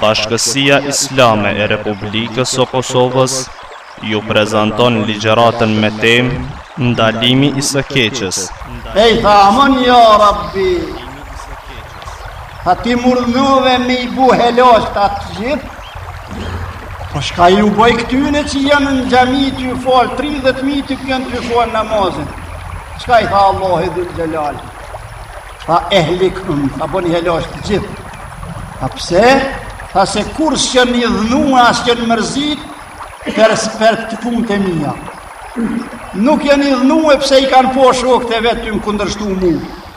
Bashkësia Islame e Republikës së Kosovës ju prezanton ligjëratën me temë Ndalimi i së keqes. Ej tha amon ja Rabbi. Tha ti m'urdhnove me i bu helaq këta të gjithë. Po shka ju bëj këtyne që janë në xhami tu u falë, 30.000 që janë tu e falë namazin. Shka i tha Allahi dhul xhelal? Tha ehlikhum, tha boni helaq të gjithë. Tha pse? Tha se kurrë s'janë idhnue, as janë mërzit, për për kto punët e mija. Nuk janë idhnue pse i kanë pa shokët e vet tu më kundërshtu mu.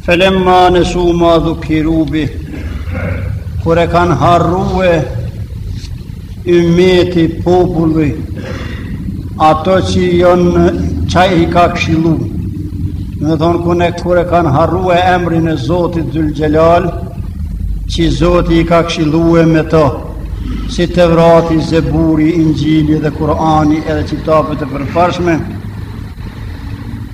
Felemma nesu ma dhukkiru bih, kur e kanë harrue ymeti populli, ato që jonë q'aj i ka këshillu. Domethonë kur e, kur e kanë harrue emrin e Zotit Dhul Xhelal, që Zoti i ka këshillue me to, si Tevrati, Zeburi, Inxhili dhe Kurani edhe qitapet e përparshme,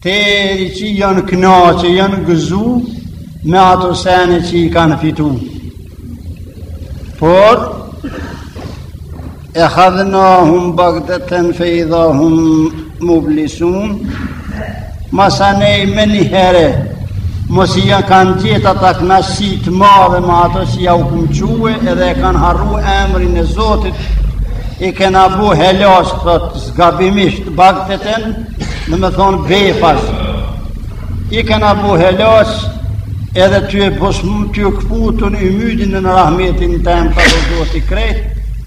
Deri që janë knaq e janë gëzu me ato sene që i kanë fitu. Por, ehadhnahum bagteten fe idha hum mublisun, masanej menjëherë, masi janë kanë gjithë atë knaqsi të madhe me ato që ja u kum çue edhe e kanë harru emrin e Zotit, i kena bu helaq, thot, zgabimisht bagteten, domethonë befas, i kena bu helaq, edhe ty e bës mund tu e këputun ymydin në në rahmetin tem ose Zotit krejt,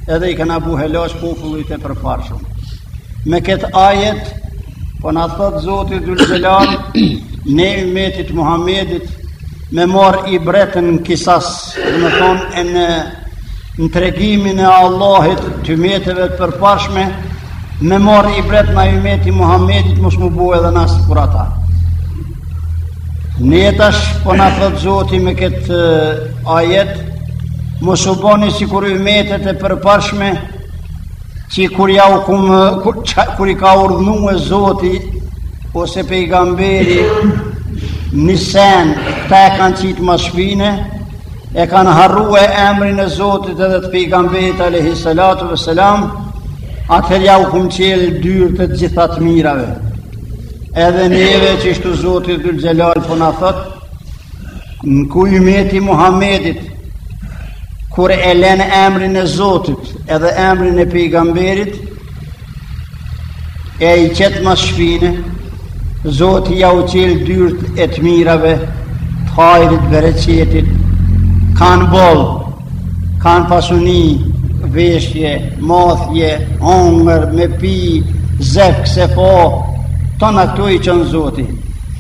edhe i kena bu helaq popullit e përparshëm. Me këtë ajet, po na thotë Zoti dhul xhelal, ne ymetit Muhammedit, me marrë ibret në kisas, Domethonë e në në tregimin e Allahit të ymeteve të përparshme, me marrë ibret na ymeti Muhammedit, mos mu bu edhe na sikur ata. Njetash po na thot Zoti me këtë eh, ajet mos u boni sikur ymetet e përparshme Që kur ja u kum, kur, kur i ka urdhnue Zoti, ose pejgamberi, një sen, këta e kanë qitë mas shpine, e kanë harrue emrin e Zotit edhe të pejgamberit alejhi salatu ve selam, atëher ja u kum çelë dyrt e të gjitha t'mirave. Edhe neve qeshtu Zoti dhul xhelal po na thotë, në ky ymeti Muhammedit, kur e len emrin e Zotit edhe emrin e pejgamberit, e i qet mas shpine, Zoti jau qel dyrt e të mirave, të hajrit bereqetit, kanë boll, kanë pasuni, veshje, mathje, hongër, me pi, zefk, se po, tona këto i qel Zoti.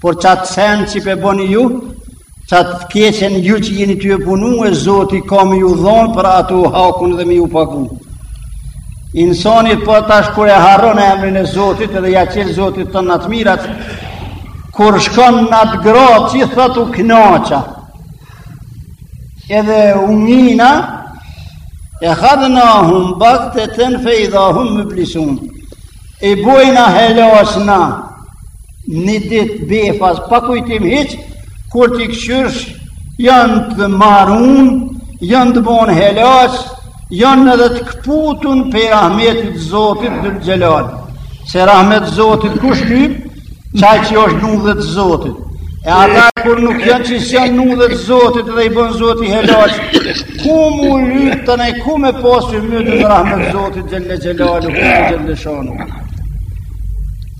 Por qatë sen që pe boni ju, qatë të keqen ju që jeni tu e punue zoti ka me ju dhonë për ato hakun dhe me ju pagu. Insani po tash kur e harron emrin e zotit edhe ja qel zoti tona të mirat, kur shkon në atë gradë qi thot u knaqa, edhe u ngina, ehadhnahum bagteten feidha hum mublisun, e bojna helaq na, Një dit befas pa kujtim hiq, kur t'i këqyrsh, janë të marun, janë të bon helaq, janë edhe të këputun prej rahmetit zotit dhul xhelal. Se rahmet zotit kush lyp, qaj që është n'udhë të zotit. E ata kur nuk janë që s'janë n'udhë të zotit dhe i bën zoti helaq, ku mu lyptën e ku me pas ymyt në rahmet zotit xhelle xhelaluhu, xhelle shanuhu.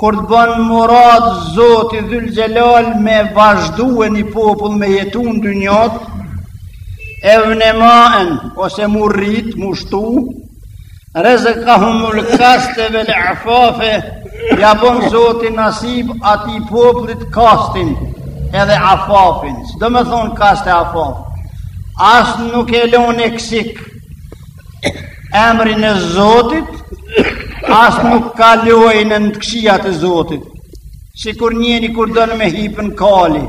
Kur të bën murat Zoti Dhul Xhelal me vazhdue një popull me jetu në dynjat, ev nemaen ose mu rrit, mu shtu, rezekahumul kaste vel afafe, ja bën Zoti nasib atij popullit kastin edhe afafin, ç'do me thonë kast e afaf, as nuk e lon eksik, emrin e Zotit, as nuk kalojnë në të këqijat e Zotit, sikur njeni kur don me hip në kali,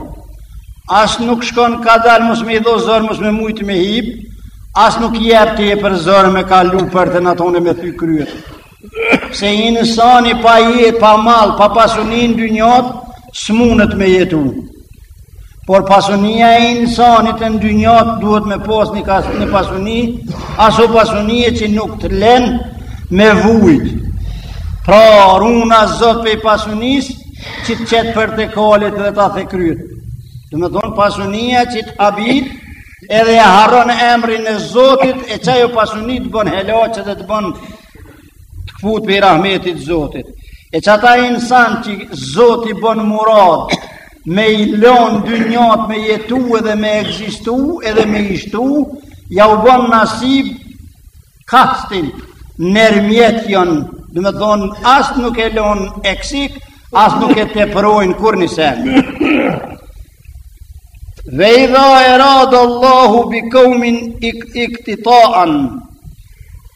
as nuk shkon kadal mos me i dhon zor, mos me mujtë me hip, as nuk jep tepër zor me kalu përtej n'at onë me thy kryet. se insani pa jetë, pa mall, pa pasuni në dynjat, s'munet me jetu. Por pasunia e insanit e në dynjat duhet me pos një kast, një pasuni, aso pasunie që nuk të len me vujtë. Por runa zot prej pasunisë, që të qet përtej kalit dhe ta then kryet. Domethonë pasunia që të habit, edhe e harron emrin e zotit, e qajo pasuni të bën helaq dhe të bën të këput prej rahmetit Zotit, e qata insan që Zoti bon murad, me i lon dynjat me jetu edhe me ekzistu edhe me u shtu, jau bon nasib kastin, nërmjetjen, domethonë, as nuk e lon eksik, as nuk e teprojnë kurnjësen. Ve idha erade Allahu bi kaumin iktitaan,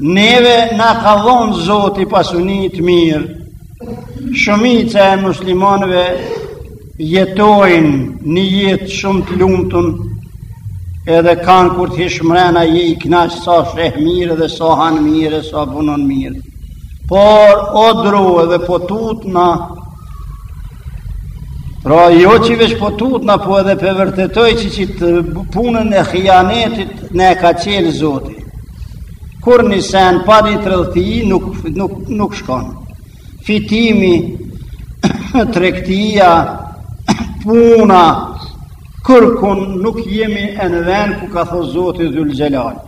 Neve na ka dhon zoti pasuni të mirë, shumica e muslimanëve jetojnë një jetë shumë të lumtën, edhe kanë kur të hish mrena je i knaq sa sheh mirë dhe sa hanë mirë, sa punon mirë. Por, po dru edhe po tutna, Pra jo që veç po tutna po edhe pe vërtetoj qiqit punën e hijanetit na e ka qelë zoti. Kurnjësen pa një tradhti nuk, nuk, nuk shkon. Fitimi, tregtia, puna, kërkun nuk jemi në ven ku ka tho zoti dhul xhelal.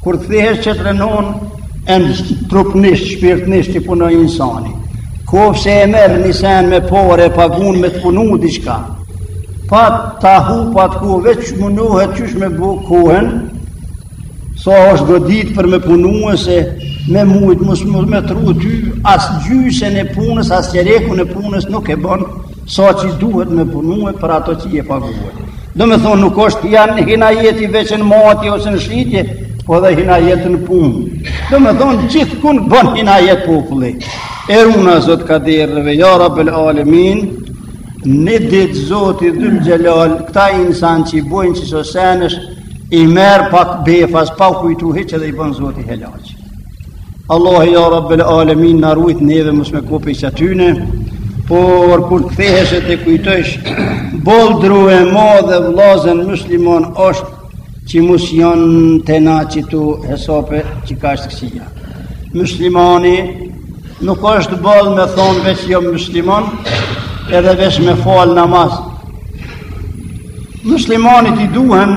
Kur të kthehesh tjetrën on, e trupnisht, shpirtnisht të punoj insani. Koftë se e merr një sen me pare, e pagun me të punu diçka. Pa të hu, pa të ku, veç mundohet qysh me bu kohen, sa është godit për me punu e se me mujtë, mos me t'ru ty, as gjysën e punës, as çerekun e punës nuk e bon, Sa që duhet me punue për ato që je pague. Domethonë nuk është janë hinajeti veç në matje ose në shqitje, po edhe hinajet në punë. Domethonë gjithkun bon hinajet populli. E runa zot ka derëve, ja rabel alemin, ni ditë zoti dhul xhelal, këta insan që i bojnë qëso senesh, i merr pak befas, pa u kujtu hiç dhe i bën zoti helaq. Allah ja rabel alemin na rujt neve mos me kon prej atyne, por kur të kthehesh e të kujtojsh, boll dru e madhe vllazën muslimon është që mos janë te na qito hesape që kah është këqija. Muslimani nuk është boll me thonë veç jom muslimon edhe veç me falë namaz. Muslimanit i duhen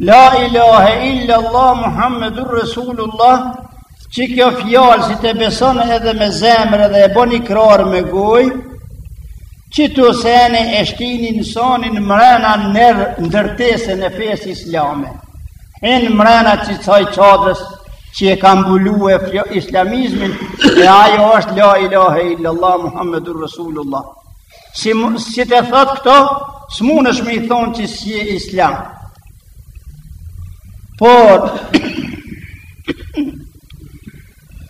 La ilahe illa Allah Muhammedur Resulullah qikjo fjalë si ta beson edhe me zemër edhe e bon ikrar me gojë, qito sene e shtin insonin mrena nër ndërtesën e fesë islame. E hin mrena qisaj çadrës që e ka mbulue islamizmin, e ajo është la ilahe illallah Muhammedur Rasulullah. Si, si të thotë këto, s'munesh me i thonë që s'je islam. Por,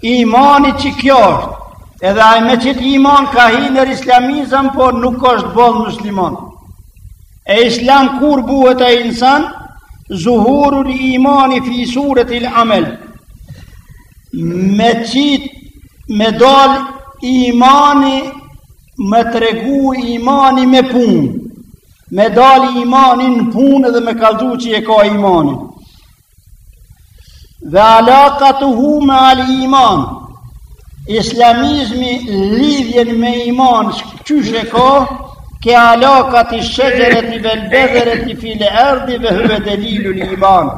imani që kjo është, edhe ai me qit iman ka hi në islamizëm, por nuk është boll muslimon. E islam kur buhet e insan, zuhurul imani fi suretil amel, me qitë, me dalë imani Me tregu imani me punë, me dal imani në punë dhe me kallxu që e ka imanin. Dhe alakatuhu meal iman, islamizmi lidhjen me iman, qysh e ka, ke alakatish shexhereti vel bedhereti fil erdi ve huve delilul iman.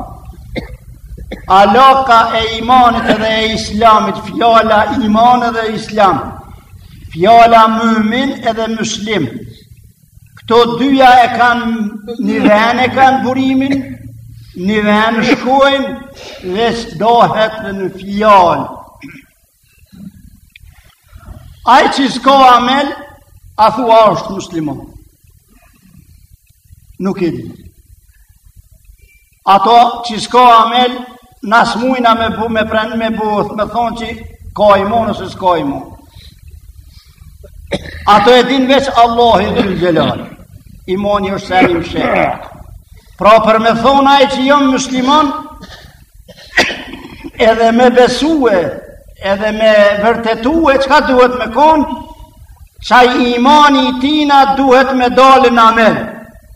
Alaka e imanit edhe e islamit, fjala iman edhe islam, Fjala mumin edhe muslim, këto dyja e kanë një ven e kanë burimin, një ven shkojnë dhe dahet dhe në fjalë. Ai që s'ka amel, a thua është muslimon. Nuk e di. Ato që s'ka amel, na s'mujna me bu, me pre, me bu, me thonë që ka imon ose s'ka imon. Ato e din veç Allahu dhul xhelal, imoni është sen i mshehtë. Pra për me thonë ai që jam muslimon, edhe me besue, edhe me vërtetue, çka duhet me konë, qaj imani i tina duhet me dalë në amel.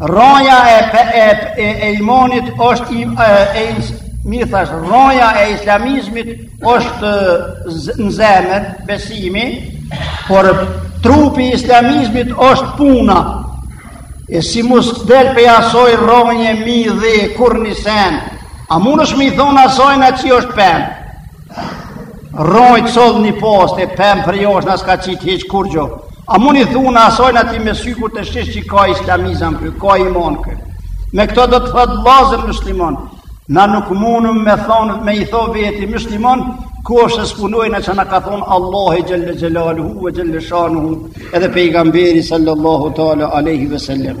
Rroja e e e, e, e imanit është i e, e mi thash rroja e islamizmit është në zemër besimi, por trupi i islamizmit është puna. E si mos del pej asoj rronje mi dhe kurni sen. A munesh me i thon asojna qi është pem. Rrojt sall në poshtë e pem përjashta s'ka qitë hiç kurgjo. A mund i thonë asojna ati me sy kur të shohish që ka islamizam ky, ka imon ky. Me këto do të thotë vllazër muslimon. Na nuk mundëm me thonë, me i thonë veti muslimon, koftë s'e punojna qa na ka thonë Allahu xhel-le xhelaluhu ve xhel-le shanuhu edhe pejgamberi sallallahu ta'la aleyhi ve sellem.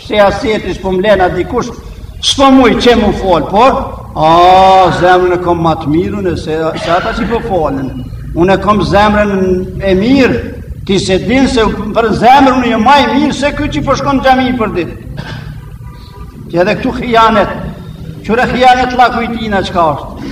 Se as jeti s'po mlen a dikush, s'po muj që mu fol, por, a, zemrën e kom ma të mirë unë se, se ata që po folen. Unë e kom zemrën e mirë, ti s'e din se për zemër unë jam ma i mirë se ky që po shkon n'xhami përditë. Qe edhe këtu hijanet, qyre hijanetllaku i tina çka është.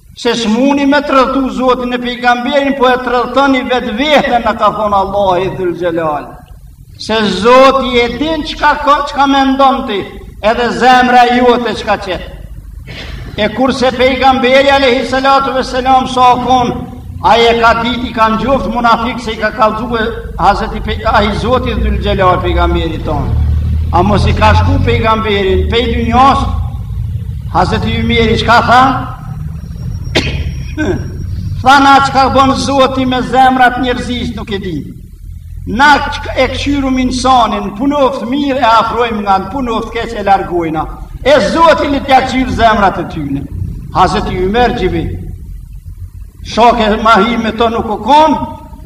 Se s'muni me tradhtu Zotin e pejgamberin, po e tradhtoni vetë veten, na ka thonë Allahi dhul xhelal. Se Zoti e din çka, çka mendon ti, edhe zemra jote çka qet. E kurse pejgamberi alejhi salatu ve selam sa u konë, ai e ka ditë, i ka njoftë munafik se i ka kallzu hazreti pe, ai Zoti dhul xhelal pejgamberit tonë. Ama si ka shku pejgamberi pej dynjasë, Hazreti Ymeri çka tha? Tha na çka bon Zoti me zemrat njerëzisë nuk e di. Na e kqyrum insonin, punoftë mirë e afrojmë ngat, në punoftë keq e largojna. E Zoti le t'ia kqyr zemrat e tyne. Hazreti Ymer gjibi, shoke ma hi me to nuk u konë,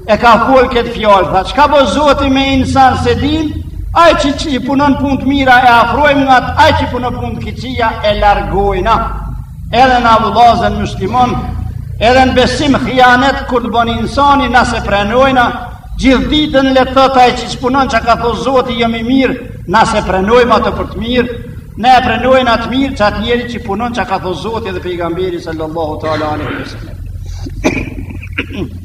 e ka folë këtë fjalë, tha, çka bon zoti me insan s'e din, ai që i punon punë të mira e afrojmë ngat, ai që i punon punë të këqija e largojna, edhe në vllazën muslimon, edhe në besim hijanet kur të bon insani na s'e prenojna, gjithë ditën le të thotë ai që s'punon çka ka thonë zoti jemi mirë, na s'e prenojmë atë për të mirë, na e prenojna të mirë qat njeri që punon çka ka thonë zoti dhe pejgamberi sallallahu ta'ala alejhi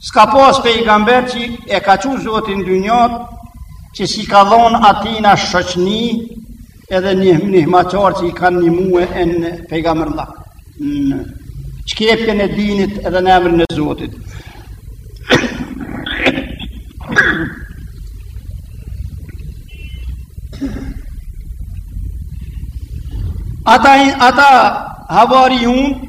S'ka pas pejgamber që e ka çu zoti n'dynja, që s'i ka dhonë atina shoqni edhe nihmaçarë që i kanë nihmue pejgamberlarë në qkepjen e dinit edhe në emrin e zotit. Ata, ata havarijun,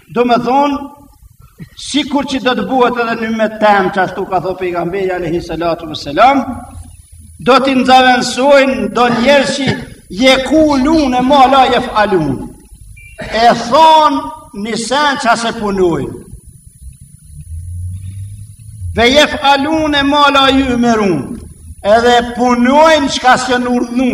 Domethonë, sikur që do të buhet edhe n'ymet tem, qashtu ka thonë pejgamberi, alejhi salatu ve selam, do t'i zavendsojnë do njerëz, jekulune ma la jefalun. E thonë, një sen çka s'e punojnë. Ve jefalune ma la jumerun, edhe punojnë çka s'jon urdhnu.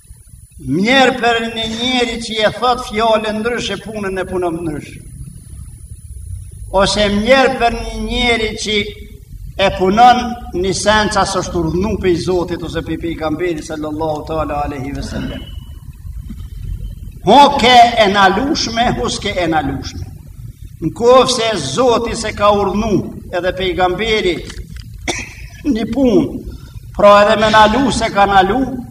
Mjerë për një njeri që e thot fjalën ndryshe punën e punon ndryshe. Ose mjerë për një njeri që e punon një sen çka s'është urdhnu pej Zotit ose pej pejgamberit sallallahu ta'la alejhi ve sallam. Ho ke e nalushme, ho s'ke e nalushme. Në koftë se Zoti s'e ka urdhnu edhe pejgamberi një punë, pra edhe me nalu s'e ka nalu,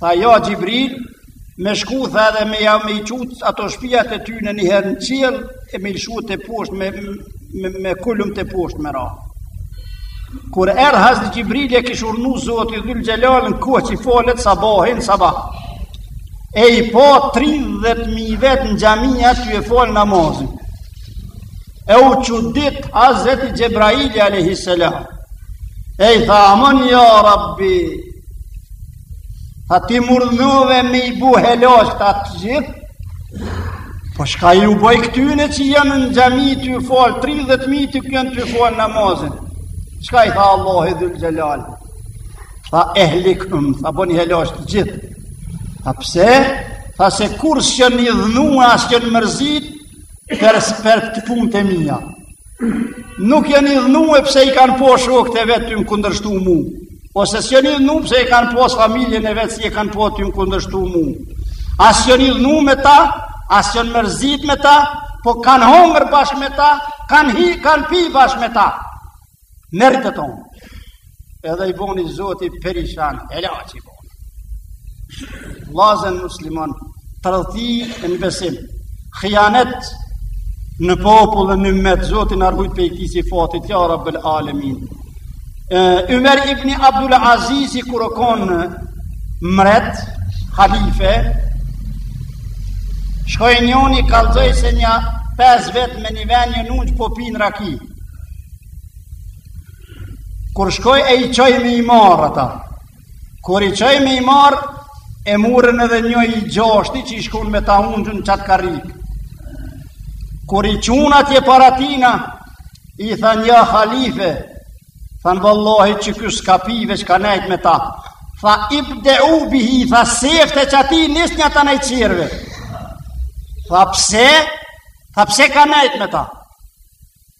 Tha ja Xhibril, me shku tha dhe me ja me i çu ato shpijat e tyne njëherë në qiell, e me i lshu teposhtë me, me, me kulm teposhtë me ra. Kur erdh Hazreti Xhibril e kish urdhnu Zoti dhul xhelal në kohë që falet sabahi në sabah. E i po 30.000 vetë në xhamia tuj falë namazin. E u çudit Hazreti Xhebraili a.s. E i tha, amon ja, rabbi, Tha ti m'urdhnove me i bu helaq kta të gjithë? Po shka ju boj këtyne që janë në xhami tuj u falë, 30.000 që janë tuj falë namazin. Shka i tha Allahu dhul xhelal? Tha ehlikhum, tha boni helaq të gjithë. Tha pse? Tha se kurrë s'qenë idhnu, as qenë mërzit, për, për këto punët e mija. nuk janë idhnue pse i kanë po shokët e vet tuj më kundërshtu mu, ose s'janë idhnu pse i kanë po familjen e vet si e kanë po tuj më kundërshtu mu. As janë idhnu me ta, as janë mërzit me ta, po kanë hongër bashkë me ta, kanë hi, kanë pi bashkë me ta. Meritë të tonë. Edhe i boni zoti perishan, helaq i boni. Vllazën muslimon, tradhti në besim, hijanet në popull e në ymet, zoti na rujt pej kësi sifatit, ja rabbel alemin. Ymer ibn Abdul Azizi kur o kon mret halife shkoi njoni kallzoi se nja pesë vet me një vend një nunç po pin raki Kur shkoj e i çoj me i marrë ata. Kur i çoj me i marrë, e murën edhe një i gjashti që ish kon me ta ungjun n'qatë karrikë. Kur i çunë atje para tina, i tha një halife, thanë vallahi që ky s'ka pi veç ka nejtë me ta, tha ibdeu bihi, tha sefte qatij nisnja, tanaj tjerëve. Tha pse, tha pse ka nejtë me ta.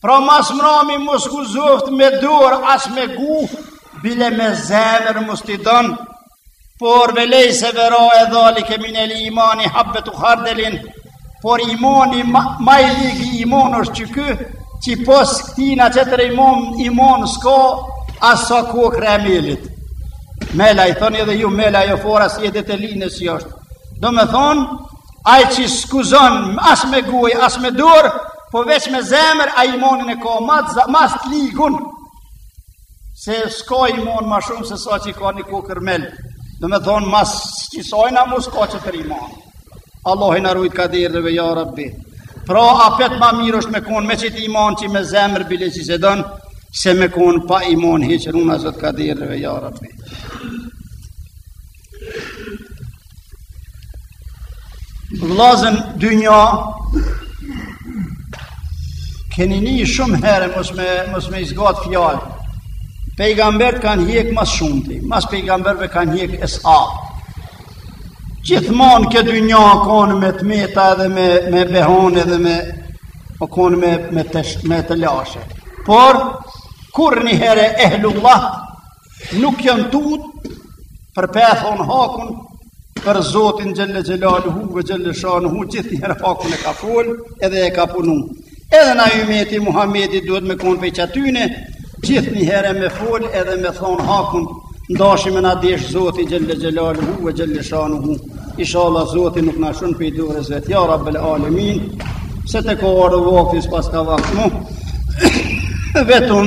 Pra ma s'mrami mos guxoftë me dorë as me guhë, bile me zemër mos t'i don. Por ve lejse verae dhalike minel imani habbetu hardelin, por imani ma, ma i ligi iman është qiky, që pos këtina qetër imon, iman s'ka, as sa kokrra e melit. Mel a i thoni edhe ju, mel a jo, fara si e detelinës është. Do me thonë, Ai që s'guxon as me gojë, as me dorë, po veç me zemër ai imonin e ka ma, ma të ligun. Se s'ka imon ma shumë se sa që ka një kokërr mel. Do me thonë mas qisajna mo s'ka qetër imon. Allahi na rujt kedereve ja rabbi. Pra apet ma mirë është me konë me qit imon që me zemër bile që s'e don, se me konë pa imon hiç, runa Zot kedereve ja rabbi. Vllazën dynja Keni ni shumë herë Mos me, mos me i zgat fjallë Pejgambert kanë hjek ma s'shumti Mas pejgamberve kanë hjek es'habët Gjithmonë kjo dynja konë me të meta edhe me, me behon edhe me O konë me, me, të, me telashe Por kurrnjëherë ehlullaht nuk janë tut për me thonë hakun për Zotin Xhelle Xhelaluhu ve Xhelle Shanuhu gjithnjëherë hakun e ka fol edhe e ka punu edhe na ymeti Muhammedi duhet me konë prej qatyne gjithnjëherë me fol edhe me thonë hakun n'dashim me na dasht Zoti Xhelle Xhelaluhu ve Xhelle Shanuhu Ishalla Zoti nuk na lshon prej dorës vet ja Rabbel Alemin se te ka orë vaktis pas ka vakmu vetëm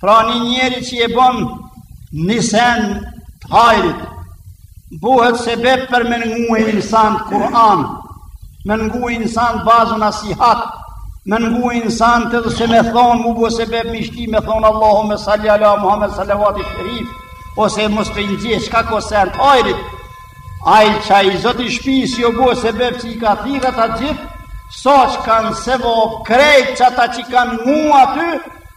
Pra një njeri që e bon një sen të hajrit, buhet sebep për me ngue insantë Kur'an, me ngue insantë vazu nasihat, me ngue insantë derse me thonë, m'u bu sebep me i shti me thonë Allahume salli ala Muhammed salavati sherif, ose mu së pengje, çka ko sen të hajrit, ai qai i zoti shpisë o bu sebep që i ka thirr ata gjithë, sa që kanë sevap krejt qata që kanë ngu aty,